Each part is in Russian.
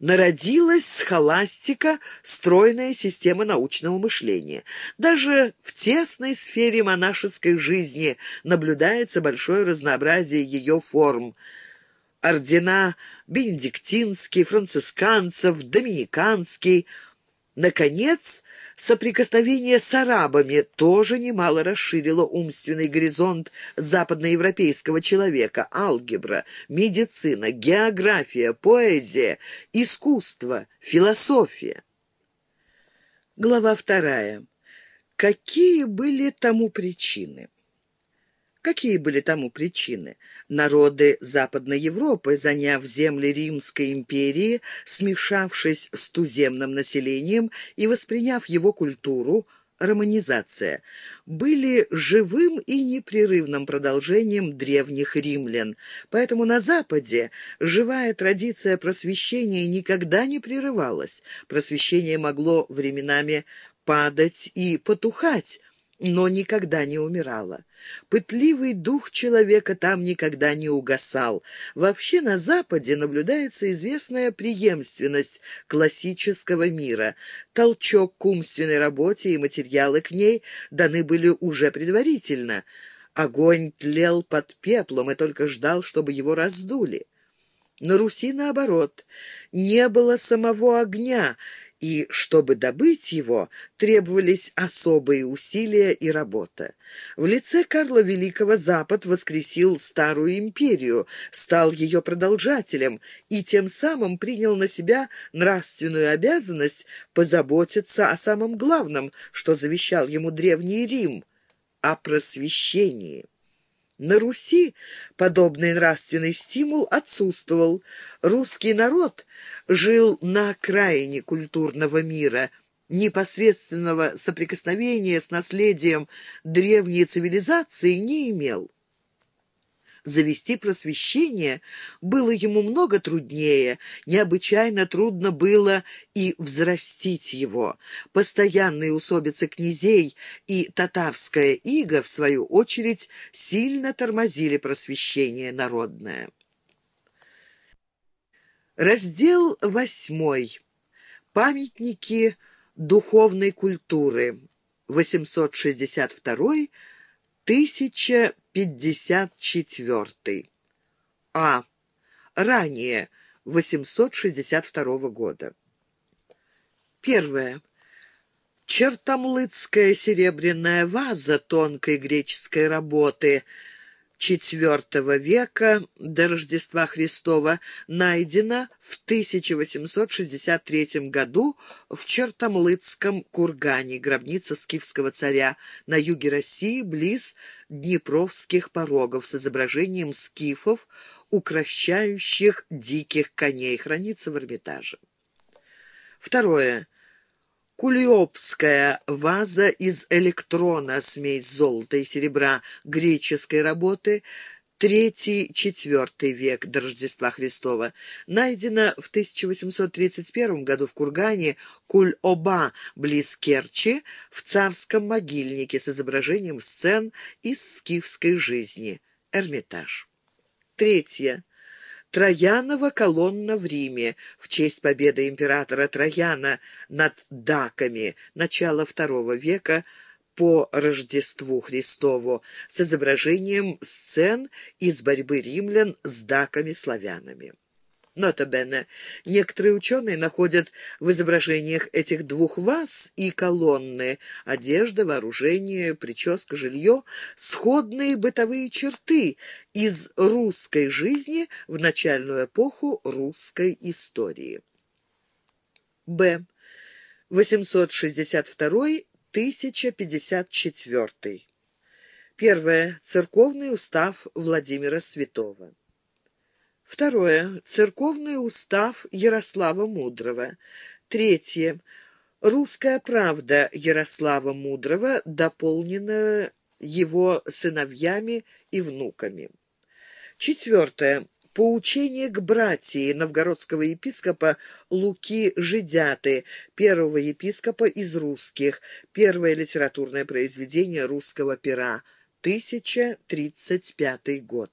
Народилась схоластика, стройная система научного мышления. Даже в тесной сфере монашеской жизни наблюдается большое разнообразие ее форм. Ордена бенедиктинский, францисканцев, доминиканский – Наконец, соприкосновение с арабами тоже немало расширило умственный горизонт западноевропейского человека. Алгебра, медицина, география, поэзия, искусство, философия. Глава вторая. Какие были тому причины? Какие были тому причины? Народы Западной Европы, заняв земли Римской империи, смешавшись с туземным населением и восприняв его культуру, романизация, были живым и непрерывным продолжением древних римлян. Поэтому на Западе живая традиция просвещения никогда не прерывалась. Просвещение могло временами падать и потухать, но никогда не умирала. Пытливый дух человека там никогда не угасал. Вообще на Западе наблюдается известная преемственность классического мира. Толчок к умственной работе и материалы к ней даны были уже предварительно. Огонь тлел под пеплом и только ждал, чтобы его раздули. На Руси, наоборот, не было самого огня, и, чтобы добыть его, требовались особые усилия и работа. В лице Карла Великого Запад воскресил Старую империю, стал ее продолжателем и тем самым принял на себя нравственную обязанность позаботиться о самом главном, что завещал ему Древний Рим — о просвещении. На Руси подобный нравственный стимул отсутствовал. Русский народ жил на окраине культурного мира, непосредственного соприкосновения с наследием древней цивилизации не имел. Завести просвещение было ему много труднее, необычайно трудно было и взрастить его. Постоянные усобицы князей и татарская ига, в свою очередь, сильно тормозили просвещение народное. Раздел восьмой. Памятники духовной культуры. 862-1054. А. Ранее. 862 года. Первое. Чертомлыцкая серебряная ваза тонкой греческой работы – IV века до Рождества Христова найдена в 1863 году в Чертомлыцком кургане, гробница скифского царя, на юге России, близ Днепровских порогов с изображением скифов, укращающих диких коней, хранится в Эрмитаже. Второе. Кулиопская ваза из электрона, смесь золота и серебра греческой работы, третий-четвертый век до Рождества Христова. Найдена в 1831 году в Кургане Куль-Оба, близ Керчи, в царском могильнике с изображением сцен из скифской жизни. Эрмитаж. Третье. Троянова колонна в Риме в честь победы императора Трояна над даками начала II века по Рождеству Христову с изображением сцен из борьбы римлян с даками-славянами. Нота-бене, некоторые ученые находят в изображениях этих двух ваз и колонны одежда, вооружение, прическа, жилье сходные бытовые черты из русской жизни в начальную эпоху русской истории. Б. 862-1054. Первое. Церковный устав Владимира Святого. Второе. Церковный устав Ярослава Мудрого. Третье. Русская правда Ярослава Мудрого, дополнена его сыновьями и внуками. Четвертое. Поучение к братьи новгородского епископа Луки Жидяты, первого епископа из русских, первое литературное произведение русского пера, 1035 год.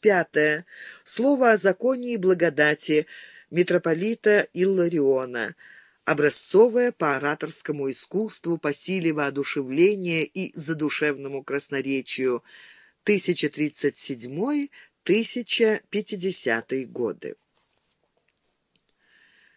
Пятое. Слово о законе и благодати митрополита Иллариона, образцовая по ораторскому искусству, по силе воодушевления и задушевному красноречию, 1037-1050 годы.